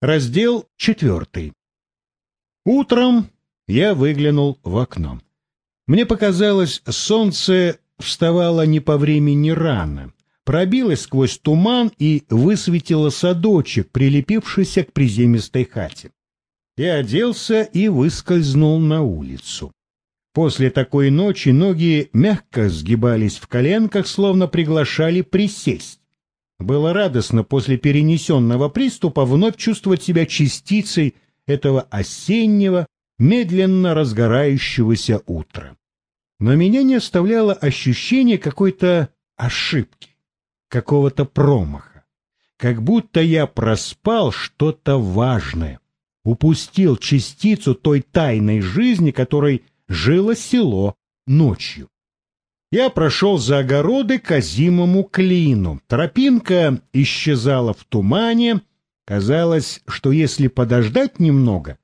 Раздел четвертый. Утром я выглянул в окно. Мне показалось, солнце вставало не по времени рано, пробилось сквозь туман и высветило садочек, прилепившийся к приземистой хате. Я оделся и выскользнул на улицу. После такой ночи ноги мягко сгибались в коленках, словно приглашали присесть. Было радостно после перенесенного приступа вновь чувствовать себя частицей этого осеннего, медленно разгорающегося утра. Но меня не оставляло ощущение какой-то ошибки, какого-то промаха. Как будто я проспал что-то важное, упустил частицу той тайной жизни, которой жило село ночью. Я прошел за огороды к озимому клину. Тропинка исчезала в тумане. Казалось, что если подождать немного,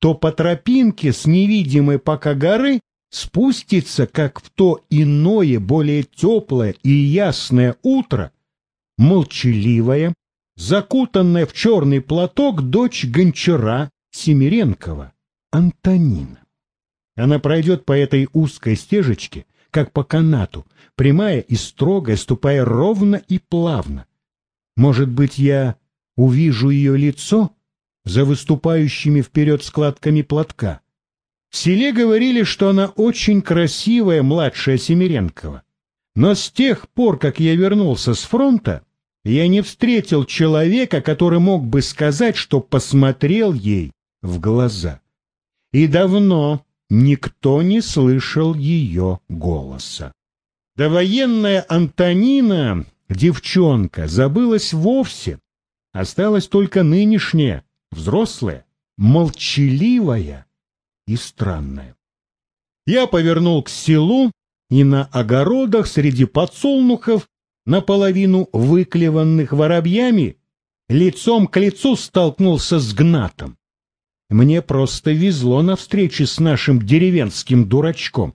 то по тропинке с невидимой пока горы спустится, как в то иное, более теплое и ясное утро, молчаливая, закутанная в черный платок дочь гончара Семиренкова, Антонина. Она пройдет по этой узкой стежечке, как по канату, прямая и строгая, ступая ровно и плавно. Может быть, я увижу ее лицо за выступающими вперед складками платка. В селе говорили, что она очень красивая младшая Семиренкова. Но с тех пор, как я вернулся с фронта, я не встретил человека, который мог бы сказать, что посмотрел ей в глаза. И давно никто не слышал ее голоса. Довоенная Антонина, девчонка, забылась вовсе. Осталась только нынешняя, взрослая, молчаливая и странная. Я повернул к селу, и на огородах среди подсолнухов, наполовину выклеванных воробьями, лицом к лицу столкнулся с гнатом. Мне просто везло на встрече с нашим деревенским дурачком.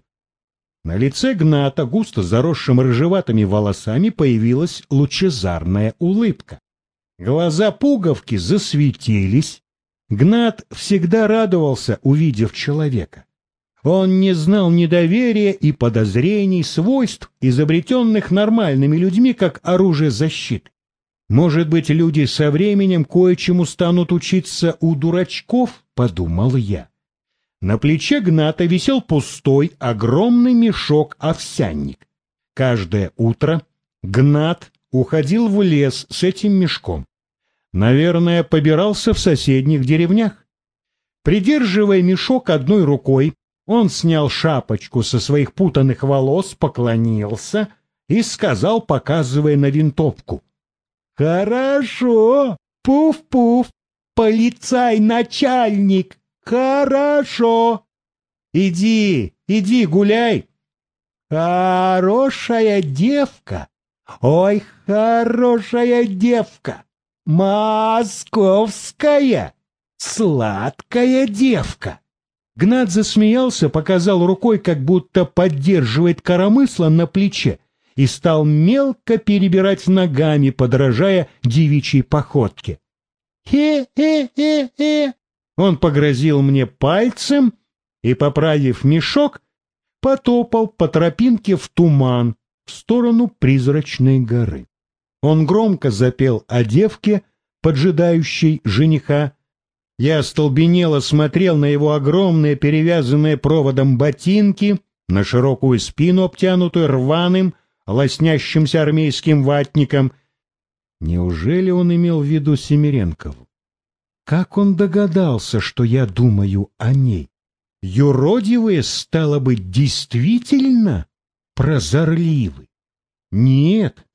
На лице Гната, густо заросшим рыжеватыми волосами, появилась лучезарная улыбка. Глаза пуговки засветились. Гнат всегда радовался, увидев человека. Он не знал недоверия и подозрений, свойств, изобретенных нормальными людьми как оружие защиты. Может быть, люди со временем кое-чему станут учиться у дурачков, подумал я. На плече Гната висел пустой, огромный мешок-овсянник. Каждое утро Гнат уходил в лес с этим мешком. Наверное, побирался в соседних деревнях. Придерживая мешок одной рукой, он снял шапочку со своих путанных волос, поклонился и сказал, показывая на винтовку — Хорошо, пуф-пуф, полицай-начальник, хорошо. Иди, иди гуляй. Хорошая девка, ой, хорошая девка, московская, сладкая девка. Гнат засмеялся, показал рукой, как будто поддерживает коромысла на плече, и стал мелко перебирать ногами, подражая девичьей походке. «Хе-хе-хе-хе!» Он погрозил мне пальцем и, поправив мешок, потопал по тропинке в туман в сторону призрачной горы. Он громко запел о девке, поджидающей жениха. Я остолбенело смотрел на его огромные перевязанные проводом ботинки, на широкую спину, обтянутую рваным, лоснящимся армейским ватником. Неужели он имел в виду Семиренкову? Как он догадался, что я думаю о ней? Юродивые, стало быть, действительно прозорливы? Нет,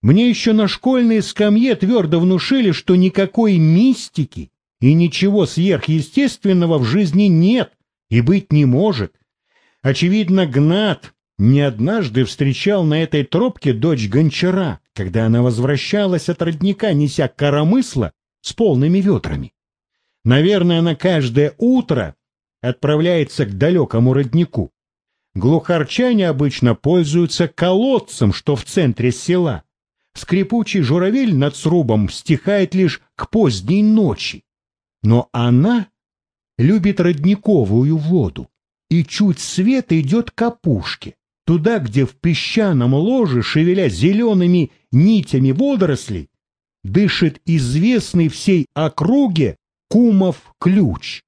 мне еще на школьной скамье твердо внушили, что никакой мистики и ничего сверхъестественного в жизни нет и быть не может. Очевидно, Гнат не однажды встречал на этой тропке дочь гончара, когда она возвращалась от родника, неся коромысла с полными ветрами. Наверное, она каждое утро отправляется к далекому роднику. Глухарчане обычно пользуются колодцем, что в центре села. Скрипучий журавель над срубом стихает лишь к поздней ночи. Но она любит родниковую воду, и чуть свет идет к опушке, туда, где в песчаном ложе, шевеля зелеными нитями водорослей, дышит известный всей округе Кумов ключ.